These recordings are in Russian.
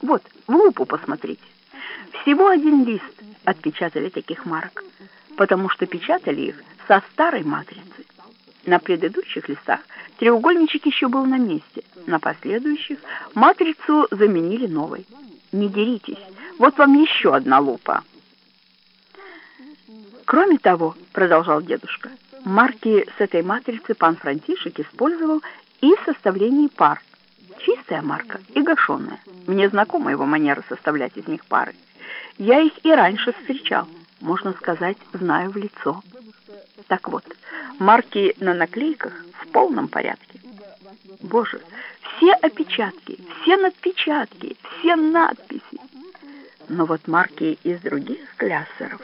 Вот, в лупу посмотрите. Всего один лист отпечатали таких марок, потому что печатали их со старой матрицы. На предыдущих листах треугольничек еще был на месте, на последующих матрицу заменили новой. Не деритесь, вот вам еще одна лупа. Кроме того, продолжал дедушка, марки с этой матрицы пан Франтишек использовал и в составлении пар. Чистая марка и гашеная. Мне знакома его манера составлять из них пары. Я их и раньше встречал, можно сказать, знаю в лицо. Так вот, марки на наклейках в полном порядке. Боже, все опечатки, все надпечатки, все надписи. Но вот марки из других кляссеров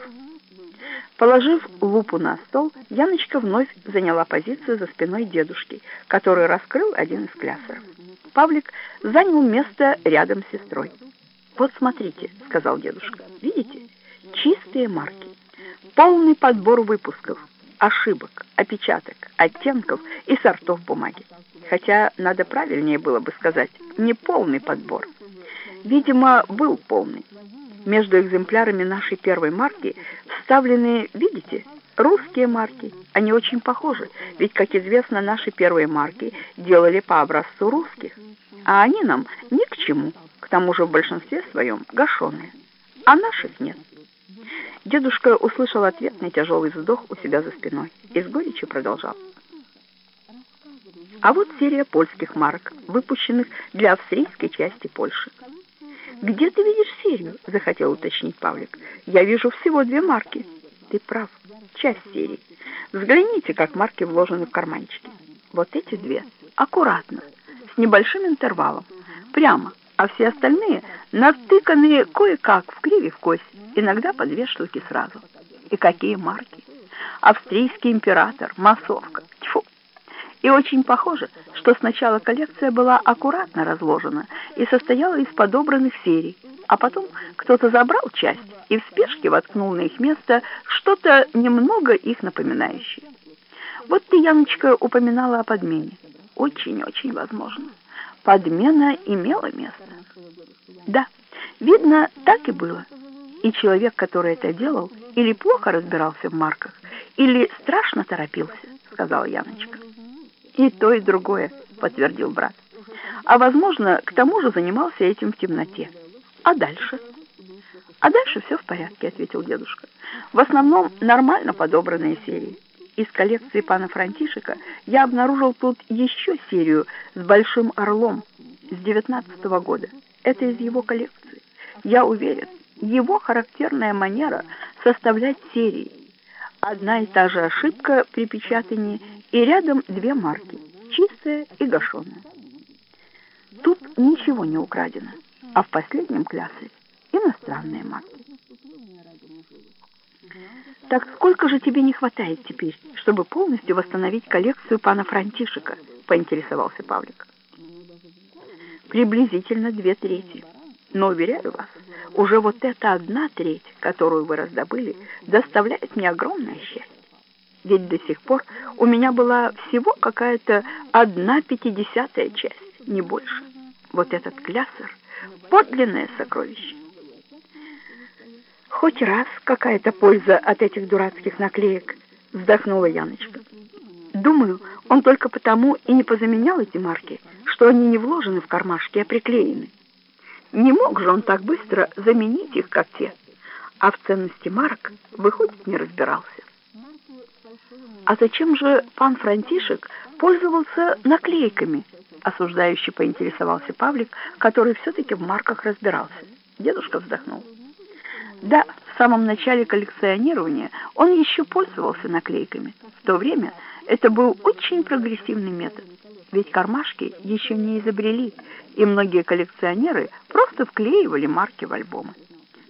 Положив лупу на стол, Яночка вновь заняла позицию за спиной дедушки, который раскрыл один из клясеров. Павлик занял место рядом с сестрой. «Вот смотрите», — сказал дедушка, — «видите? Чистые марки, полный подбор выпусков, ошибок, опечаток, оттенков и сортов бумаги. Хотя надо правильнее было бы сказать, не полный подбор. Видимо, был полный. Между экземплярами нашей первой марки вставлены, видите, русские марки. Они очень похожи, ведь, как известно, наши первые марки делали по образцу русских, а они нам ни к чему, к тому же в большинстве своем гашеные, а наших нет. Дедушка услышал ответный тяжелый вздох у себя за спиной и с горечью продолжал. А вот серия польских марок, выпущенных для австрийской части Польши. «Где ты видишь серию?» — захотел уточнить Павлик. «Я вижу всего две марки». «Ты прав, часть серии. Взгляните, как марки вложены в карманчики. Вот эти две, аккуратно, с небольшим интервалом, прямо, а все остальные натыканы кое-как в криве в кость, иногда по две штуки сразу. И какие марки! Австрийский император, массовка, тьфу! И очень похоже, что сначала коллекция была аккуратно разложена и состояла из подобранных серий, а потом кто-то забрал часть и в спешке воткнул на их место что-то немного их напоминающее. Вот ты, Яночка, упоминала о подмене. Очень-очень возможно. Подмена имела место. Да, видно, так и было. И человек, который это делал, или плохо разбирался в марках, или страшно торопился, сказала Яночка. «И то, и другое», — подтвердил брат. «А, возможно, к тому же занимался этим в темноте. А дальше?» «А дальше все в порядке», — ответил дедушка. «В основном нормально подобранные серии. Из коллекции пана Франтишека я обнаружил тут еще серию с Большим Орлом с девятнадцатого года. Это из его коллекции. Я уверен, его характерная манера составлять серии. Одна и та же ошибка при печатании и рядом две марки, чистая и гашеная. Тут ничего не украдено, а в последнем кляссе иностранные марки. Так сколько же тебе не хватает теперь, чтобы полностью восстановить коллекцию пана Франтишека, поинтересовался Павлик. Приблизительно две трети. Но, уверяю вас, уже вот эта одна треть, которую вы раздобыли, доставляет мне огромное счастье ведь до сих пор у меня была всего какая-то одна пятидесятая часть, не больше. Вот этот клясер — подлинное сокровище. Хоть раз какая-то польза от этих дурацких наклеек, вздохнула Яночка. Думаю, он только потому и не позаменял эти марки, что они не вложены в кармашки, а приклеены. Не мог же он так быстро заменить их, как те, а в ценности марок, выходит, не разбирался. А зачем же пан Франтишек пользовался наклейками? Осуждающий поинтересовался Павлик, который все-таки в марках разбирался. Дедушка вздохнул. Да, в самом начале коллекционирования он еще пользовался наклейками. В то время это был очень прогрессивный метод. Ведь кармашки еще не изобрели, и многие коллекционеры просто вклеивали марки в альбомы.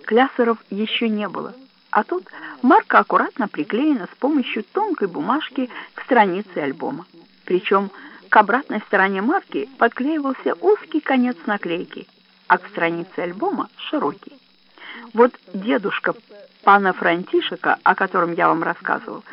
Клясеров еще не было. А тут марка аккуратно приклеена с помощью тонкой бумажки к странице альбома. Причем к обратной стороне марки подклеивался узкий конец наклейки, а к странице альбома широкий. Вот дедушка пана Франтишека, о котором я вам рассказывал,